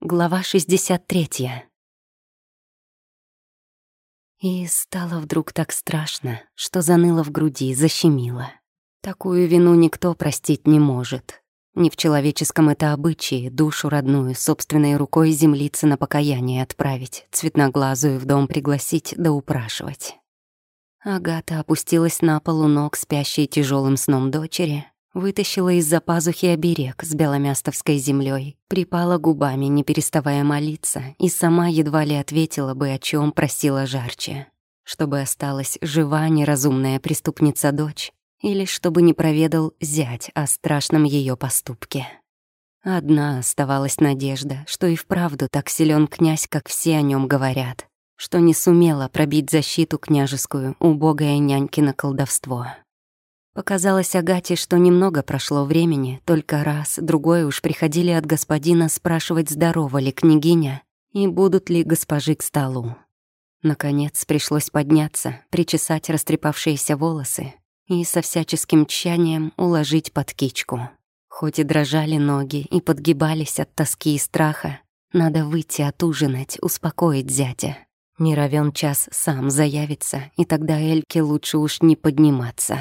Глава 63. И стало вдруг так страшно, что заныло в груди, защемило. Такую вину никто простить не может. Ни в человеческом это обычае душу родную собственной рукой землицы на покаяние отправить, цветноглазую в дом пригласить да упрашивать. Агата опустилась на полу ног спящей тяжелым сном дочери, Вытащила из-за пазухи оберег с беломястовской землей, припала губами, не переставая молиться, и сама едва ли ответила бы, о чем просила жарче. Чтобы осталась жива неразумная преступница-дочь, или чтобы не проведал зять о страшном ее поступке. Одна оставалась надежда, что и вправду так силен князь, как все о нем говорят, что не сумела пробить защиту княжескую убогое нянькино колдовство. Показалось Агате, что немного прошло времени, только раз, другой уж приходили от господина спрашивать, здорова ли княгиня и будут ли госпожи к столу. Наконец пришлось подняться, причесать растрепавшиеся волосы и со всяческим тщанием уложить под кичку. Хоть и дрожали ноги и подгибались от тоски и страха, надо выйти отужинать, успокоить зятя. Не равен час сам заявится, и тогда Эльке лучше уж не подниматься.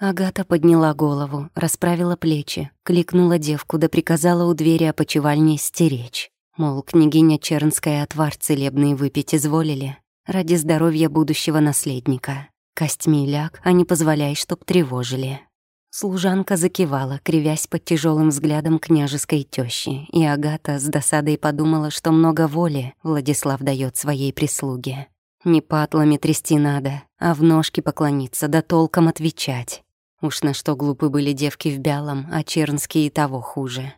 Агата подняла голову, расправила плечи, кликнула девку да приказала у двери опочивальни стеречь. Мол, княгиня Чернская отвар целебный выпить изволили ради здоровья будущего наследника. Костьми ляг, а не позволяй, чтоб тревожили. Служанка закивала, кривясь под тяжелым взглядом княжеской тещи, и Агата с досадой подумала, что много воли Владислав дает своей прислуге. Не патлами трясти надо, а в ножки поклониться, да толком отвечать. Уж на что глупы были девки в бялом, а чернские и того хуже.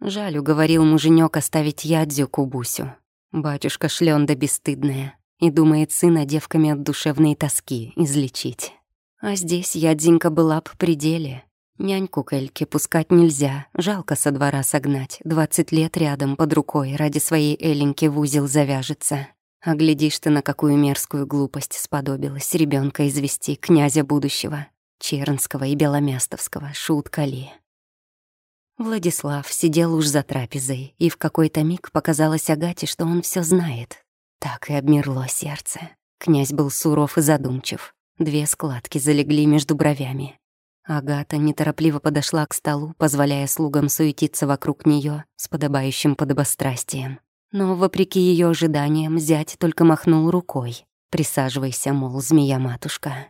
Жаль, уговорил муженек оставить ядзю кубусю. Батюшка шлён да бесстыдная. И думает сына девками от душевной тоски излечить. А здесь ядзенька была б при деле. Няньку к Эльке пускать нельзя, жалко со двора согнать. Двадцать лет рядом под рукой ради своей Эленьки в узел завяжется. А глядишь ты, на какую мерзкую глупость сподобилась ребенка извести, князя будущего. Чернского и Беломястовского, шутка ли. Владислав сидел уж за трапезой, и в какой-то миг показалось Агате, что он все знает. Так и обмерло сердце. Князь был суров и задумчив. Две складки залегли между бровями. Агата неторопливо подошла к столу, позволяя слугам суетиться вокруг нее с подобающим подобострастием. Но, вопреки ее ожиданиям, зять только махнул рукой. «Присаживайся, мол, змея-матушка».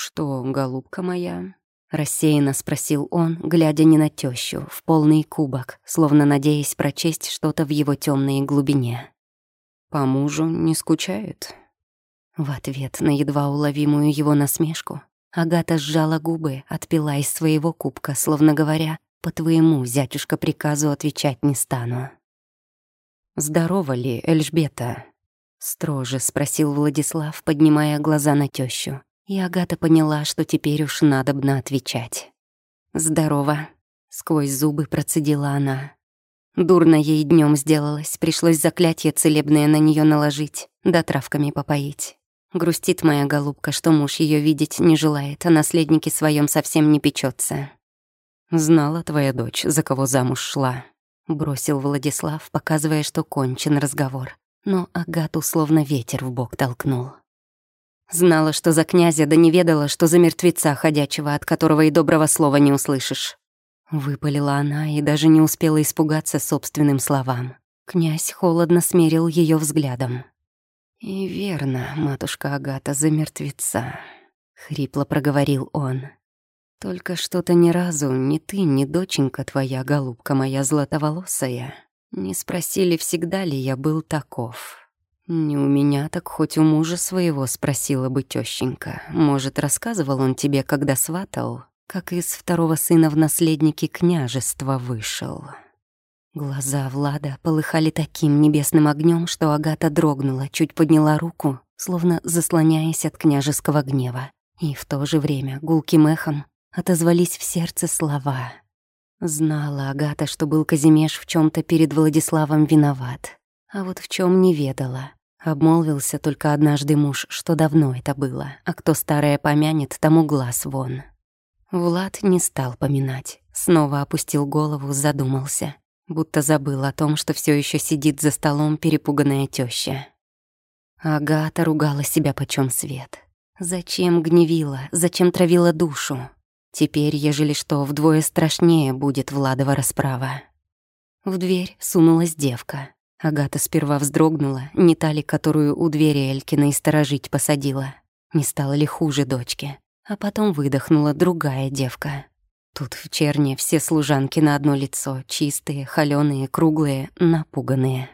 «Что, голубка моя?» — рассеянно спросил он, глядя не на тещу, в полный кубок, словно надеясь прочесть что-то в его темной глубине. «По мужу не скучает?» В ответ на едва уловимую его насмешку Агата сжала губы, отпила из своего кубка, словно говоря, «По твоему, зятюшка, приказу отвечать не стану». «Здорова ли Эльжбета?» — строже спросил Владислав, поднимая глаза на тещу. И Агата поняла, что теперь уж надобно отвечать. «Здорово», — сквозь зубы процедила она. Дурно ей днем сделалось, пришлось заклятие целебное на нее наложить, да травками попоить. Грустит моя голубка, что муж ее видеть не желает, а наследнике своем совсем не печется. «Знала твоя дочь, за кого замуж шла», — бросил Владислав, показывая, что кончен разговор. Но Агату словно ветер в бок толкнул. Знала, что за князя, да не ведала, что за мертвеца ходячего, от которого и доброго слова не услышишь. Выпалила она и даже не успела испугаться собственным словам. Князь холодно смерил ее взглядом. «И верно, матушка Агата, за мертвеца», — хрипло проговорил он. «Только что-то ни разу ни ты, ни доченька твоя, голубка моя златоволосая, не спросили, всегда ли я был таков». «Не у меня, так хоть у мужа своего спросила бы тещенька. Может, рассказывал он тебе, когда сватал, как из второго сына в наследнике княжества вышел?» Глаза Влада полыхали таким небесным огнем, что Агата дрогнула, чуть подняла руку, словно заслоняясь от княжеского гнева. И в то же время гулким эхом отозвались в сердце слова. Знала Агата, что был Казимеш в чем то перед Владиславом виноват, а вот в чем не ведала. Обмолвился только однажды муж, что давно это было, а кто старое помянет, тому глаз вон. Влад не стал поминать, снова опустил голову, задумался. будто забыл о том, что все еще сидит за столом перепуганная теща. Агата ругала себя почем свет. Зачем гневила, зачем травила душу? Теперь, ежели что, вдвое страшнее будет Владова расправа. В дверь сунулась девка. Агата сперва вздрогнула, не та ли, которую у двери Элькина и сторожить посадила. Не стало ли хуже дочки? А потом выдохнула другая девка. Тут в черне все служанки на одно лицо, чистые, холёные, круглые, напуганные.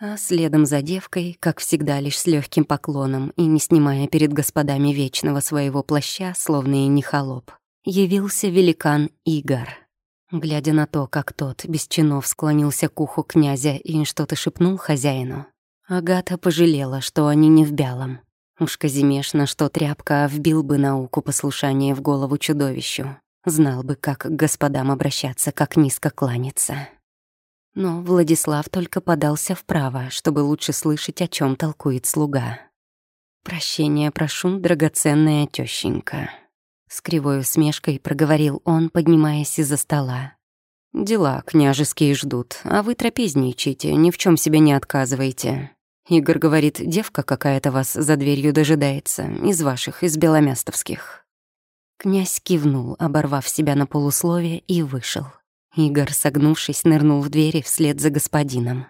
А следом за девкой, как всегда, лишь с легким поклоном и не снимая перед господами вечного своего плаща, словно и не холоп, явился великан Игорь. Глядя на то, как тот без чинов склонился к уху князя и что-то шепнул хозяину, Агата пожалела, что они не в бялом. Уж Казимеш на что тряпка вбил бы науку послушания в голову чудовищу. Знал бы, как к господам обращаться, как низко кланяться. Но Владислав только подался вправо, чтобы лучше слышать, о чем толкует слуга. «Прощения прошу, драгоценная тещенька», с кривой усмешкой проговорил он, поднимаясь из-за стола. «Дела княжеские ждут, а вы трапезничайте, ни в чем себе не отказывайте. Игорь говорит, девка какая-то вас за дверью дожидается, из ваших, из беломястовских». Князь кивнул, оборвав себя на полусловие, и вышел. Игорь, согнувшись, нырнул в двери вслед за господином.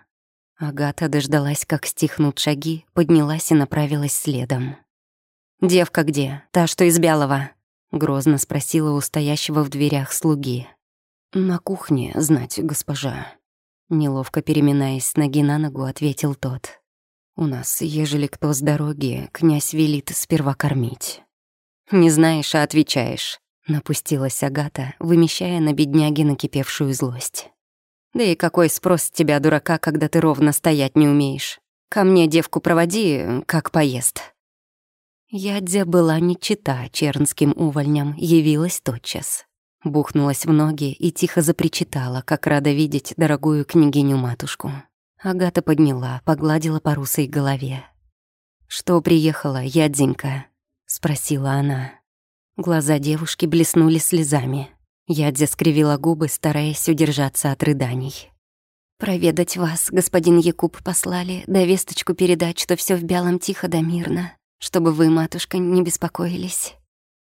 Агата дождалась, как стихнут шаги, поднялась и направилась следом. «Девка где? Та, что из Бялого?» Грозно спросила у стоящего в дверях слуги. «На кухне, знать, госпожа». Неловко переминаясь с ноги на ногу, ответил тот. «У нас, ежели кто с дороги, князь велит сперва кормить». «Не знаешь, а отвечаешь», — напустилась Агата, вымещая на бедняге накипевшую злость. «Да и какой спрос с тебя, дурака, когда ты ровно стоять не умеешь? Ко мне девку проводи, как поест». Ядзя была не чита чернским увольням, явилась тотчас. Бухнулась в ноги и тихо запричитала, как рада видеть дорогую княгиню-матушку. Агата подняла, погладила по русой голове. «Что приехала, Ядзенька?» — спросила она. Глаза девушки блеснули слезами. Ядзя скривила губы, стараясь удержаться от рыданий. «Проведать вас, господин Якуб, послали, да весточку передать, что все в белом тихо да мирно чтобы вы, матушка, не беспокоились».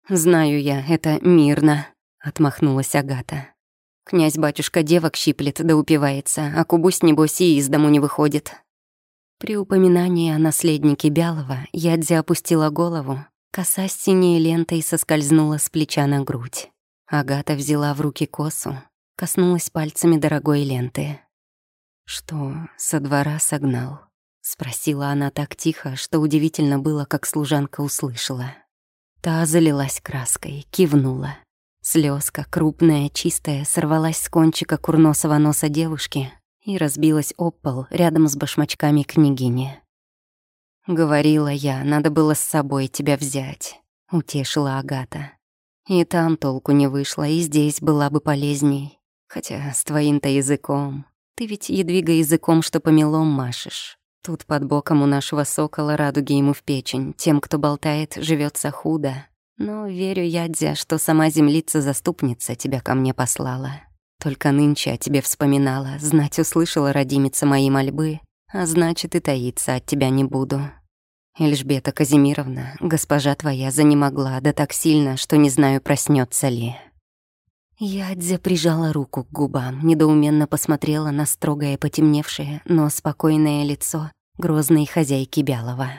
«Знаю я, это мирно», — отмахнулась Агата. «Князь-батюшка девок щиплет да упивается, а Кубусь, небось, и из дому не выходит». При упоминании о наследнике Бялова Ядзя опустила голову, коса с синей лентой соскользнула с плеча на грудь. Агата взяла в руки косу, коснулась пальцами дорогой ленты. Что со двора согнал? Спросила она так тихо, что удивительно было, как служанка услышала. Та залилась краской, кивнула. Слезка, крупная, чистая, сорвалась с кончика курносого носа девушки и разбилась об пол рядом с башмачками княгини. «Говорила я, надо было с собой тебя взять», — утешила Агата. «И там толку не вышло, и здесь была бы полезней. Хотя с твоим-то языком. Ты ведь едвига языком, что помелом машешь. Тут под боком у нашего сокола радуги ему в печень. Тем, кто болтает, живется худо. Но верю я, Дя, что сама землица-заступница тебя ко мне послала. Только нынче о тебе вспоминала, знать услышала родимица мои мольбы, а значит и таиться от тебя не буду. Эльжбета Казимировна, госпожа твоя, занемогла, да так сильно, что не знаю, проснется ли. Ядзя прижала руку к губам, недоуменно посмотрела на строгое потемневшее, но спокойное лицо грозной хозяйки Бялова.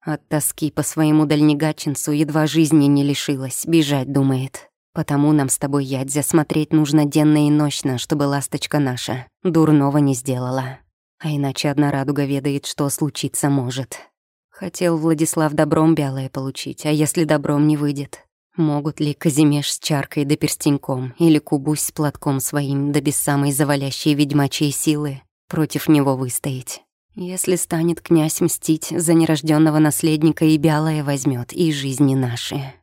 От тоски по своему дальнегаченцу едва жизни не лишилась, бежать думает. Потому нам с тобой, Ядзя, смотреть нужно денно и ночно, чтобы ласточка наша дурного не сделала. А иначе одна радуга ведает, что случиться может. Хотел Владислав добром Бялое получить, а если добром не выйдет, Могут ли Казимеш с чаркой да перстеньком или Кубусь с платком своим да без самой завалящей ведьмачьей силы против него выстоять? Если станет князь мстить за нерожденного наследника и Бялая возьмет и жизни наши.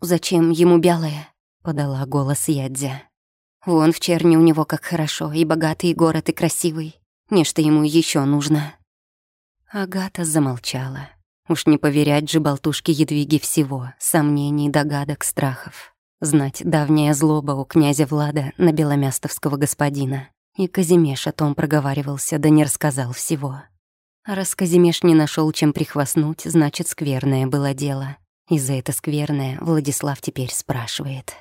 «Зачем ему Бялая?» — подала голос Ядзя. «Вон в черне у него как хорошо, и богатый, и город, и красивый. Нечто ему еще нужно». Агата замолчала. Уж не поверять же болтушке Едвиги всего, сомнений, догадок, страхов. Знать давняя злоба у князя Влада на беломястовского господина. И Казимеш о том проговаривался, да не рассказал всего. А раз Казимеш не нашел, чем прихвастнуть, значит, скверное было дело. И за это скверное Владислав теперь спрашивает.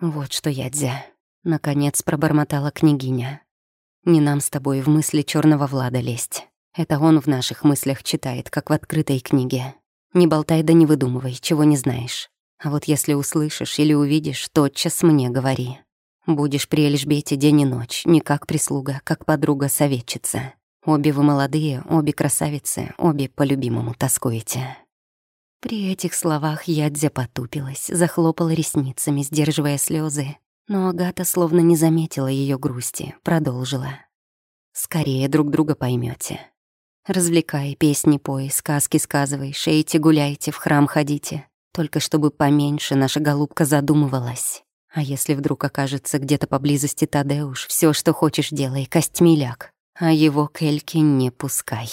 «Вот что, Ядзя», — наконец пробормотала княгиня. «Не нам с тобой в мысли черного Влада лезть. Это он в наших мыслях читает, как в открытой книге. Не болтай да не выдумывай, чего не знаешь. А вот если услышишь или увидишь, тотчас мне говори. Будешь при Эльжбете день и ночь, не как прислуга, как подруга-советчица. Обе вы молодые, обе красавицы, обе по-любимому тоскуете». При этих словах Ядзя потупилась, захлопала ресницами, сдерживая слезы, но Агата словно не заметила ее грусти, продолжила. «Скорее друг друга поймете. Развлекай, песни пой, сказки сказывай, шейте, гуляйте, в храм ходите. Только чтобы поменьше наша голубка задумывалась. А если вдруг окажется где-то поблизости Тадеуш, все, что хочешь делай, костьми ляг, а его к Эльке не пускай».